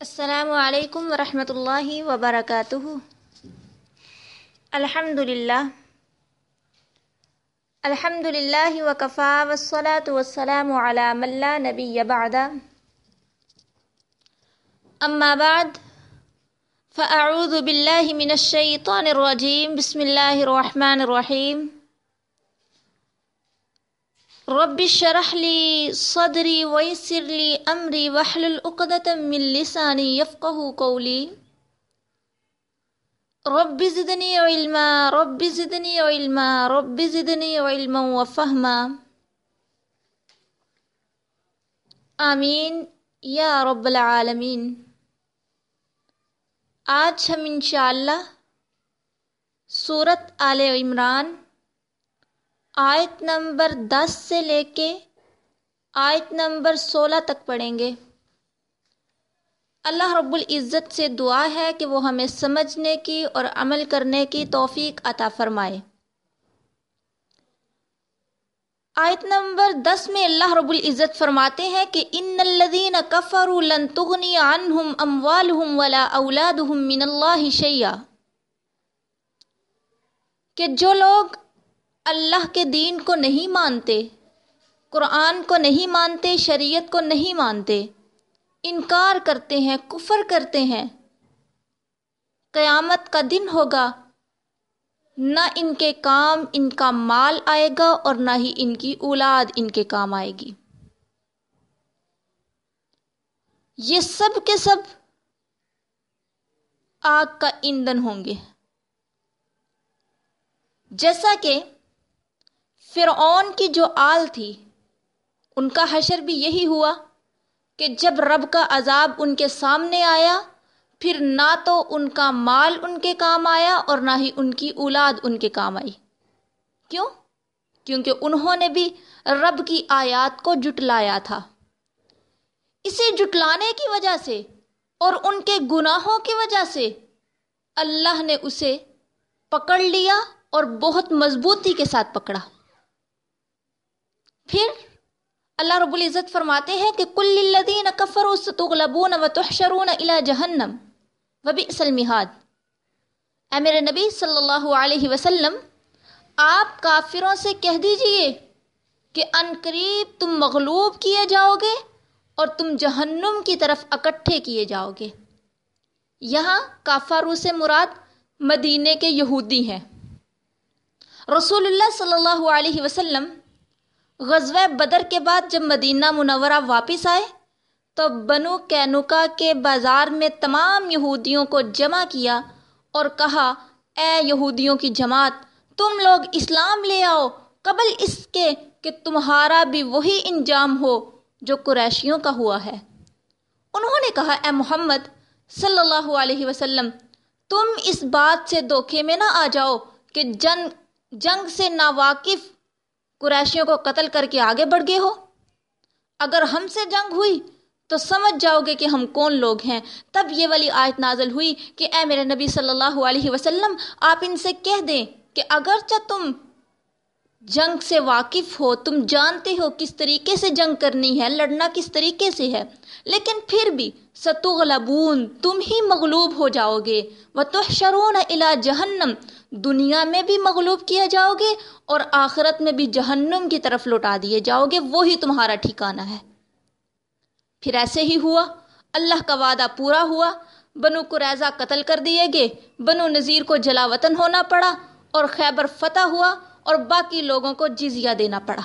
السلام علیکم ورحمۃ اللہ وبرکاتہ۔ الحمد للہ الحمد للہ وکفا وسلاۃ وسلام علی من لا نبی بعد۔ اما بعد، فاعوذ باللہ من الشیطان الرجیم، بسم اللہ الرحمن الرحیم۔ رب اشرح لي صدري ويسر لي امري واحلل عقدة من لساني يفقهوا قولي رب زدني علما، رب زدني علما، رب زدني علما وفهما آمین یا رب العالمین۔ آج ہم انشاءاللہ سورت آل عمران آیت نمبر دس سے لے کے آیت نمبر سولہ تک پڑھیں گے۔ اللہ رب العزت سے دعا ہے کہ وہ ہمیں سمجھنے کی اور عمل کرنے کی توفیق عطا فرمائے۔ آیت نمبر دس میں اللہ رب العزت فرماتے ہیں کہ ان الذین کفروا لن تغنی عنہم اموالہم ولا اولادہم من اللہ شیئا۔ کہ جو لوگ اللہ کے دین کو نہیں مانتے، قرآن کو نہیں مانتے، شریعت کو نہیں مانتے، انکار کرتے ہیں، کفر کرتے ہیں۔ قیامت کا دن ہوگا، نہ ان کے کام ان کا مال آئے گا اور نہ ہی ان کی اولاد ان کے کام آئے گی۔ یہ سب کے سب آگ کا ایندھن ہوں گے۔ جیسا کہ فرعون کی جو آل تھی، ان کا حشر بھی یہی ہوا کہ جب رب کا عذاب ان کے سامنے آیا، پھر نہ تو ان کا مال ان کے کام آیا اور نہ ہی ان کی اولاد ان کے کام آئی۔ کیوں؟ کیونکہ انہوں نے بھی رب کی آیات کو جٹلایا تھا۔ اسے جٹلانے کی وجہ سے اور ان کے گناہوں کی وجہ سے اللہ نے اسے پکڑ لیا اور بہت مضبوطی کے ساتھ پکڑا۔ پھر اللہ رب العزت فرماتے ہیں کہ کل الذین کفروا ستغلبون وتحشرون الى جہنم وبئس المہاد۔ اے میرے نبی صلی اللہ علیہ وسلم، آپ کافروں سے کہہ دیجیے کہ ان قریب تم مغلوب کیے جاؤ گے اور تم جہنم کی طرف اکٹھے کیے جاؤ گے یہاں کافروں سے مراد مدینے کے یہودی ہیں۔ رسول اللہ صلی اللہ علیہ وسلم غزوہ بدر کے بعد جب مدینہ منورہ واپس آئے، تو بنو کینوکا کے بازار میں تمام یہودیوں کو جمع کیا اور کہا، اے یہودیوں کی جماعت، تم لوگ اسلام لے آؤ، قبل اس کے کہ تمہارا بھی وہی انجام ہو جو قریشیوں کا ہوا ہے۔ انہوں نے کہا، اے محمد صلی اللہ علیہ وسلم، تم اس بات سے دھوکے میں نہ آ جاؤ کہ جنگ جنگ سے ناواقف قریشیوں کو قتل کر کے آگے بڑھ گئے ہو؟ اگر ہم سے جنگ ہوئی تو سمجھ جاؤ گے کہ ہم کون لوگ ہیں۔ تب یہ والی آیت نازل ہوئی کہ اے میرے نبی صلی اللہ علیہ وسلم، آپ ان سے کہہ دیں کہ اگرچہ تم جنگ سے واقف ہو، تم جانتے ہو کس طریقے سے جنگ کرنی ہے، لڑنا کس طریقے سے ہے، لیکن پھر بھی ستغلبون، تم ہی مغلوب ہو جاؤ گے۔ وہ تو شرون الا جہنم دنیا میں بھی مغلوب کیا جاؤ گے اور آخرت میں بھی جہنم کی طرف لوٹا دیے جاؤ گے، وہی تمہارا ٹھکانہ ہے۔ پھر ایسے ہی ہوا، اللہ کا وعدہ پورا ہوا، بنو قریضہ قتل کر دیے گئے، بنو نذیر کو جلا وطن ہونا پڑا اور خیبر فتح ہوا اور باقی لوگوں کو جزیہ دینا پڑا۔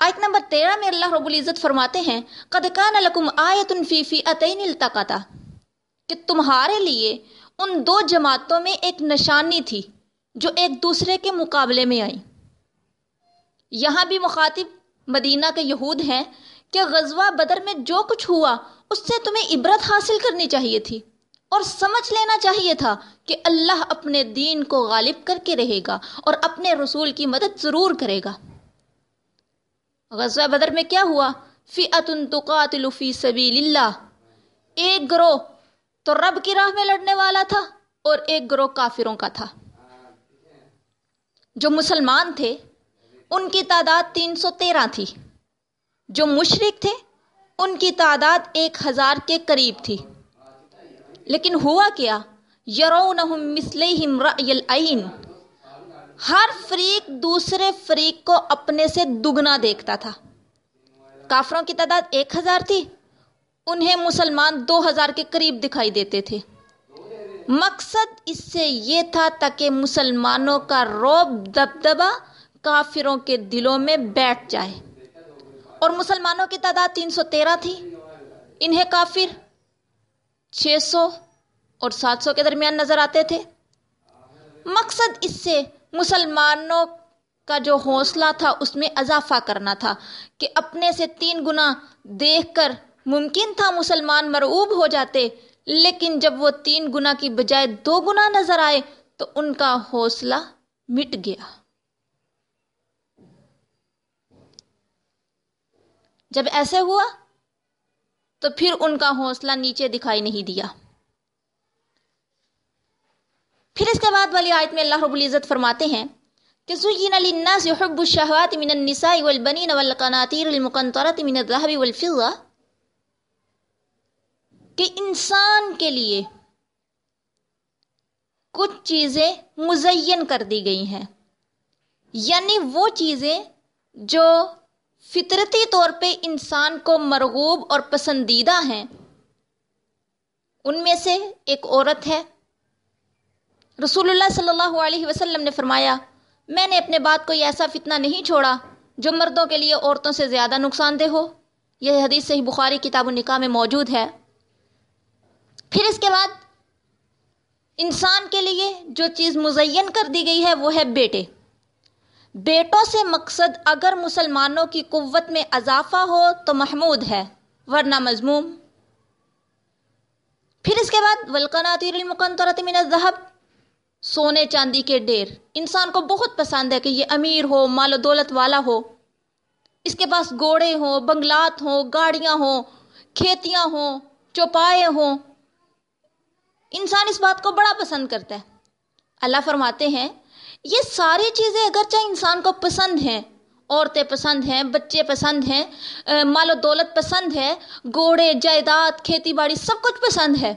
آیت نمبر تیرہ میں اللہ رب العزت فرماتے ہیں، قد کان لکم آیت فی فی اتین کہ تمہارے لیے ان دو جماعتوں میں ایک نشانی تھی جو ایک دوسرے کے مقابلے میں آئی۔ یہاں بھی مخاطب مدینہ کے یہود ہیں کہ غزوہ بدر میں جو کچھ ہوا، اس سے تمہیں عبرت حاصل کرنی چاہیے تھی۔ اور سمجھ لینا چاہیے تھا کہ اللہ اپنے دین کو غالب کر کے رہے گا اور اپنے رسول کی مدد ضرور کرے گا۔ غزوہ بدر میں کیا ہوا؟ فی تقاتل فی سبیل اللہ۔ ایک گروہ تو رب کی راہ میں لڑنے والا تھا اور ایک گروہ کافروں کا تھا۔ جو مسلمان تھے، ان کی تعداد تین سو تیرہ تھی۔ جو مشرق تھے، ان کی تعداد ایک ہزار کے قریب تھی۔ لیکن ہوا کیا؟ یرونہم مثلیہم رأی العین۔ ہر فریق دوسرے فریق کو اپنے سے دگنا دیکھتا تھا۔ کافروں کی تعداد ایک ہزار تھی۔ انہیں مسلمان دو ہزار کے قریب دکھائی دیتے تھے۔ مقصد اس سے یہ تھا تاکہ مسلمانوں کا روب دبدبا کافروں کے دلوں میں بیٹھ جائے۔ اور مسلمانوں کی تعداد تین سو تیرہ تھی۔ انہیں کافر چھ سو اور سات سو کے درمیان نظر آتے تھے۔ مقصد اس سے مسلمانوں کا جو حوصلہ تھا، اس میں اضافہ کرنا تھا کہ اپنے سے تین گنا دیکھ کر ممکن تھا مسلمان مرعوب ہو جاتے، لیکن جب وہ تین گنا کی بجائے دو گنا نظر آئے، تو ان کا حوصلہ مٹ گیا۔ جب ایسے ہوا، تو پھر ان کا حوصلہ نیچے دکھائی نہیں دیا۔ پھر اس کے بعد والی آیت میں اللہ رب العزت فرماتے ہیں کہ زین للناس حب الشہوات من النساء والبنین والقناطیر المقنطرة من الذهب والفضة کہ انسان کے لیے کچھ چیزیں مزین کر دی گئی ہیں۔ یعنی وہ چیزیں جو فطرتی طور پہ انسان کو مرغوب اور پسندیدہ ہیں۔ ان میں سے ایک عورت ہے۔ رسول اللہ صلی اللہ علیہ وسلم نے فرمایا، میں نے اپنے بات کو یہ ایسا فتنہ نہیں چھوڑا جو مردوں کے لیے عورتوں سے زیادہ نقصان دہ ہو۔ یہ حدیث صحیح بخاری کتاب و نکاح میں موجود ہے۔ پھر اس کے بعد انسان کے لیے جو چیز مزین کر دی گئی ہے وہ ہے بیٹے۔ بیٹوں سے مقصد اگر مسلمانوں کی قوت میں اضافہ ہو تو محمود ہے، ورنہ مضموم۔ پھر اس کے بعد ولقناطیر المقنطرۃ من الذهب، سونے چاندی کے ڈیر۔ انسان کو بہت پسند ہے کہ یہ امیر ہو، مال و دولت والا ہو۔ اس کے پاس گھوڑے ہوں، بنگلات ہوں، گاڑیاں ہوں، کھیتیاں ہوں، چوپائے ہوں۔ انسان اس بات کو بڑا پسند کرتا ہے۔ اللہ فرماتے ہیں، یہ ساری چیزیں اگرچہ انسان کو پسند ہیں، عورتیں پسند ہیں، بچے پسند ہیں مال و دولت پسند ہے، گھوڑے، جائیداد، کھیتی باڑی سب کچھ پسند ہے۔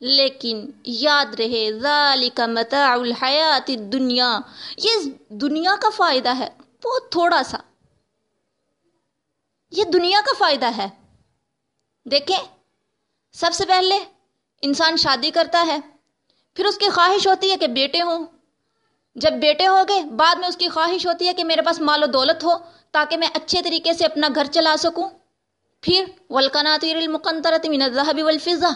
لیکن یاد رہے، ذالک متاع الحیات الدنیا، یہ دنیا کا فائدہ ہے، بہت تھوڑا سا۔ یہ دنیا کا فائدہ ہے۔ دیکھیں، سب سے پہلے انسان شادی کرتا ہے، پھر اس کی خواہش ہوتی ہے کہ بیٹے ہوں۔ جب بیٹے ہو گئے، بعد میں اس کی خواہش ہوتی ہے کہ میرے پاس مال و دولت ہو تاکہ میں اچھے طریقے سے اپنا گھر چلا سکوں۔ پھر ولقناطیر المقنطرۃ من الذهب والفضة۔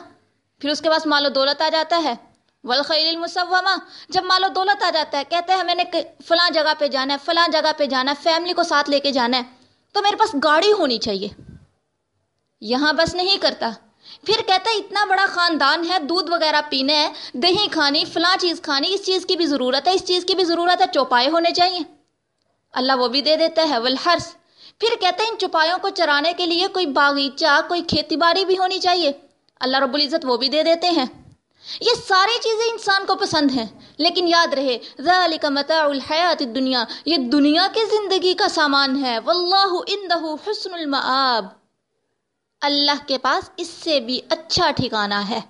پھر اس کے پاس مال و دولت آ جاتا ہے۔ والخیل المسومہ جب مال و دولت آ جاتا ہے، کہتے ہیں، میں نے فلاں جگہ پہ جانا ہے، فلاں جگہ پہ جانا ہے، فیملی کو ساتھ لے کے جانا ہے، تو میرے پاس گاڑی ہونی چاہیے۔ یہاں بس نہیں کرتا۔ پھر کہتا ہے، اتنا بڑا خاندان ہے، دودھ وغیرہ پینے ہیں، دہی کھانی، فلاں چیز کھانی، اس چیز کی بھی ضرورت ہے، اس چیز کی بھی ضرورت ہے، چوپائے ہونے چاہیے۔ اللہ وہ بھی دے دیتا ہے والحرس پھر کہتے ہیں ان چوپایوں کو چرانے کے لیے کوئی باغیچہ، کوئی کھیتی باڑی بھی ہونی چاہیے۔ اللہ رب العزت وہ بھی دے دیتے ہیں۔ یہ ساری چیزیں انسان کو پسند ہیں، لیکن یاد رہے، ذالک متاع الحیات الدنیا، یہ دنیا کی زندگی کا سامان ہے۔ واللہ اندہ حسن المآب۔ اللہ کے پاس اس سے بھی اچھا ٹھکانہ ہے۔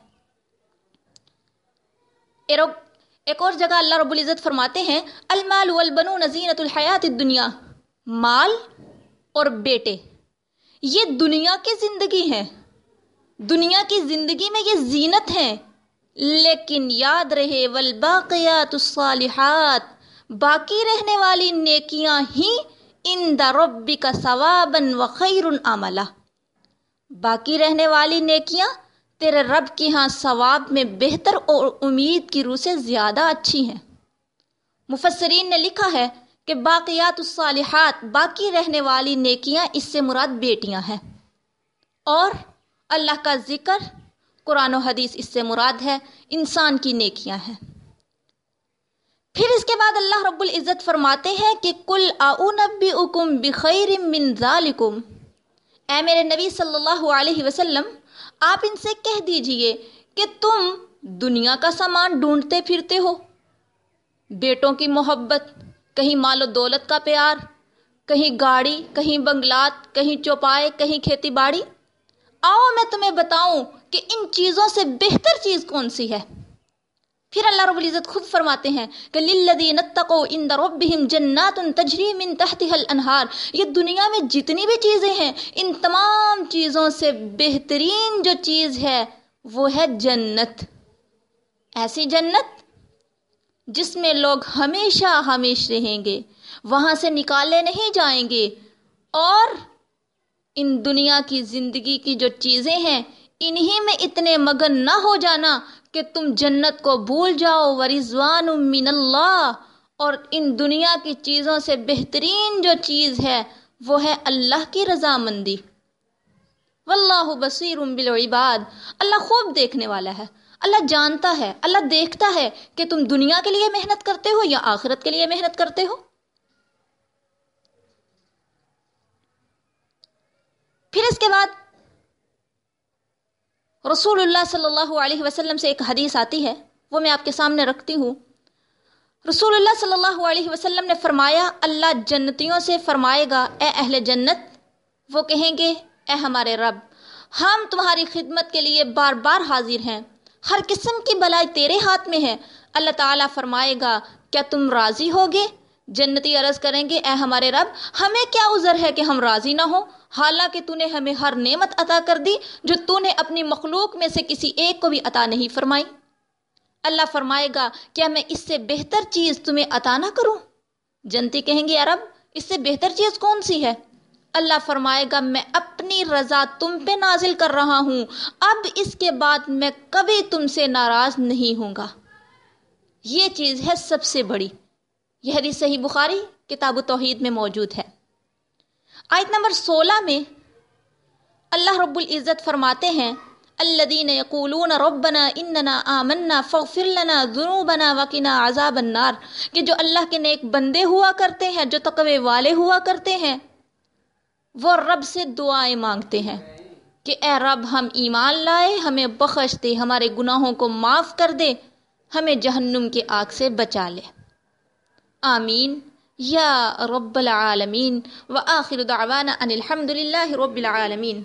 ایک اور جگہ اللہ رب العزت فرماتے ہیں، المال والبنون زینت الحیات الدنیا، مال اور بیٹے۔ یہ دنیا کی زندگی ہے دنیا کی زندگی میں یہ زینت ہے لیکن یاد رہے، والباقیات الصالحات، باقی رہنے والی نیکیاں ہی ان دا ربی کا ثوابن و خیر عملہ۔ باقی رہنے والی نیکیاں تیرے رب کی ہاں ثواب میں بہتر اور امید کی روح سے زیادہ اچھی ہیں۔ مفسرین نے لکھا ہے کہ باقیات الصالحات، باقی رہنے والی نیکیاں اس سے مراد بیٹیاں ہیں۔ اور اللہ کا ذکر قرآن و حدیث اس سے مراد ہے، انسان کی نیکیاں ہیں۔ پھر اس کے بعد اللہ رب العزت فرماتے ہیں کہ کل اکم بخیر من ذالکم۔ اے میرے نبی صلی اللہ علیہ وسلم، آپ ان سے کہہ دیجیے کہ تم دنیا کا سامان ڈھونڈتے پھرتے ہو۔ بیٹوں کی محبت، کہیں مال و دولت کا پیار، کہیں گاڑی، کہیں بنگلات، کہیں چوپائے، کہیں کھیتی باڑی۔ آؤ میں تمہیں بتاؤں کہ ان چیزوں سے بہتر چیز کون سی ہے۔ پھر اللہ رب العزت خود فرماتے ہیں کہ للذین اتقوا عند ربهم جنات تجری من تحتها الانہار۔ یہ دنیا میں جتنی بھی چیزیں ہیں، ان تمام چیزوں سے بہترین جو چیز ہے، وہ ہے جنت۔ ایسی جنت جس میں لوگ ہمیشہ ہمیش رہیں گے، وہاں سے نکالے نہیں جائیں گے۔ اور ان دنیا کی زندگی کی جو چیزیں ہیں، انہی میں اتنے مگن نہ ہو جانا کہ تم جنت کو بھول جاؤ، ورضوان من اللہ۔ اور ان دنیا کی چیزوں سے بہترین جو چیز ہے، وہ ہے اللہ کی رضامندی۔ واللہ بصیر بالعباد۔ اللہ خوب دیکھنے والا ہے۔ اللہ جانتا ہے، اللہ دیکھتا ہے کہ تم دنیا کے لیے محنت کرتے ہو یا آخرت کے لیے محنت کرتے ہو۔ پھر اس کے بعد رسول اللہ صلی اللہ علیہ وسلم سے ایک حدیث آتی ہے، وہ میں آپ کے سامنے رکھتی ہوں۔ رسول اللہ صلی اللہ علیہ وسلم نے فرمایا، اللہ جنتیوں سے فرمائے گا، اے اہل جنت، وہ کہیں گے، اے ہمارے رب، ہم تمہاری خدمت کے لیے بار بار حاضر ہیں، ہر قسم کی بلائی تیرے ہاتھ میں ہے۔ اللہ تعالیٰ فرمائے گا، کیا تم راضی ہوگے؟ جنتی عرض کریں گے، اے ہمارے رب، ہمیں کیا عذر ہے کہ ہم راضی نہ ہوں؟ حالانکہ تو نے ہمیں ہر نعمت عطا کر دی جو تو نے اپنی مخلوق میں سے کسی ایک کو بھی عطا نہیں فرمائی۔ اللہ فرمائے گا، کیا میں اس سے بہتر چیز تمہیں عطا نہ کروں؟ جنتی کہیں گے عرب اس سے بہتر چیز کون سی ہے؟ اللہ فرمائے گا، میں اپنی رضا تم پہ نازل کر رہا ہوں۔ اب اس کے بعد میں کبھی تم سے ناراض نہیں ہوں گا۔ یہ چیز ہے سب سے بڑی۔ یہ حدیث صحیح بخاری کتاب و توحید میں موجود ہے۔ آیت نمبر سولہ میں اللہ رب العزت فرماتے ہیں الذين يقولون ربنا اننا آمنا فاغفر لنا ذنوبنا وقنا عذاب النار۔ کہ جو اللہ کے نیک بندے ہوا کرتے ہیں، جو تقوی والے ہوا کرتے ہیں، وہ رب سے دعائیں مانگتے ہیں کہ اے رب ہم ایمان لائے، ہمیں بخش دے، ہمارے گناہوں کو معاف کر دے، ہمیں جہنم کے آگ سے بچا لے۔ آمین. یا رب العالمین. وآخر دعوانا ان الحمد للہ رب العالمین.